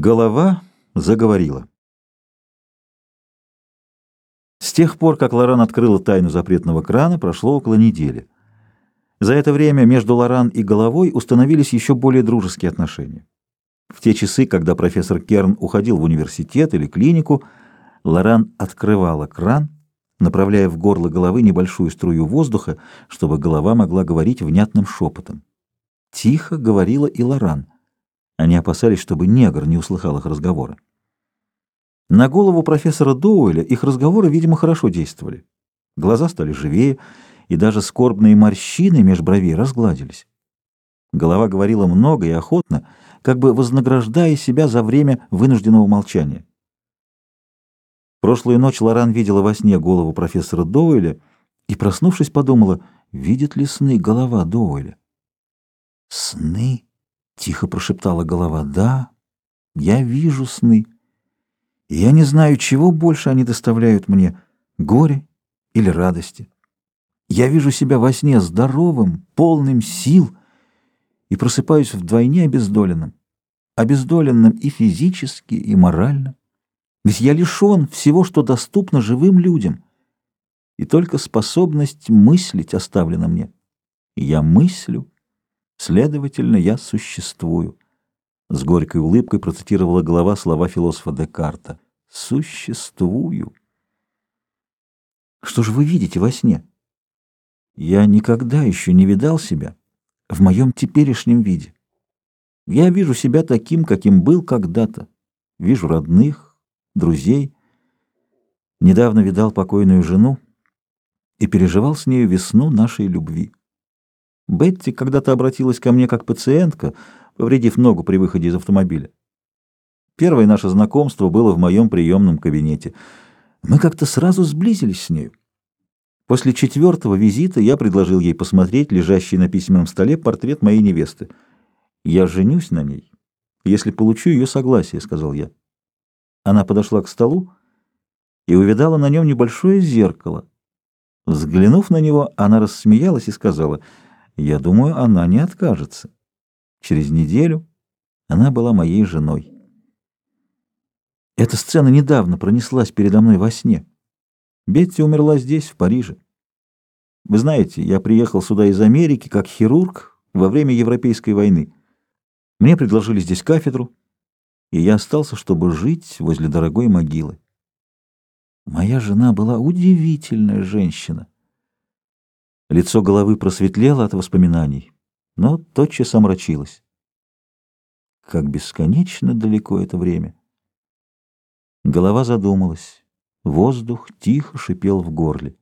Голова заговорила. С тех пор, как Лоран открыла тайну запретного крана, прошло около недели. За это время между Лоран и головой установились еще более дружеские отношения. В те часы, когда профессор Керн уходил в университет или клинику, Лоран открывала кран, направляя в горло головы небольшую струю воздуха, чтобы голова могла говорить внятным шепотом. Тихо говорила и Лоран. Они опасались, чтобы негр не услыхал их разговора. На голову профессора Доуэля их разговоры, видимо, хорошо действовали. Глаза стали живее, и даже скорбные морщины меж бровей разгладились. Голова говорила много и охотно, как бы вознаграждая себя за время вынужденного молчания. Прошлую ночь Лоран видела во сне голову профессора Доуэля и, проснувшись, подумала, видит ли сны голова Доуэля. «Сны?» Тихо прошептала голова. «Да, я вижу сны. И я не знаю, чего больше они доставляют мне, горе или радости. Я вижу себя во сне здоровым, полным сил и просыпаюсь вдвойне обездоленным. Обездоленным и физически, и морально. Ведь я лишен всего, что доступно живым людям. И только способность мыслить оставлена мне. Я мыслю, Следовательно, я существую. С горькой улыбкой процитировала голова слова философа Декарта. Существую. Что же вы видите во сне? Я никогда еще не видал себя в моем теперешнем виде. Я вижу себя таким, каким был когда-то. Вижу родных, друзей. Недавно видал покойную жену и переживал с нею весну нашей любви. Бетти когда-то обратилась ко мне как пациентка, повредив ногу при выходе из автомобиля. Первое наше знакомство было в моем приемном кабинете. Мы как-то сразу сблизились с нею. После четвертого визита я предложил ей посмотреть лежащий на письменном столе портрет моей невесты. «Я женюсь на ней, если получу ее согласие», — сказал я. Она подошла к столу и увидала на нем небольшое зеркало. Взглянув на него, она рассмеялась и сказала — я думаю, она не откажется. Через неделю она была моей женой. Эта сцена недавно пронеслась передо мной во сне. Бетти умерла здесь, в Париже. Вы знаете, я приехал сюда из Америки как хирург во время Европейской войны. Мне предложили здесь кафедру, и я остался, чтобы жить возле дорогой могилы. Моя жена была удивительная женщина. Лицо головы просветлело от воспоминаний, но тотчас омрачилось. Как бесконечно далеко это время. Голова задумалась. Воздух тихо шипел в горле.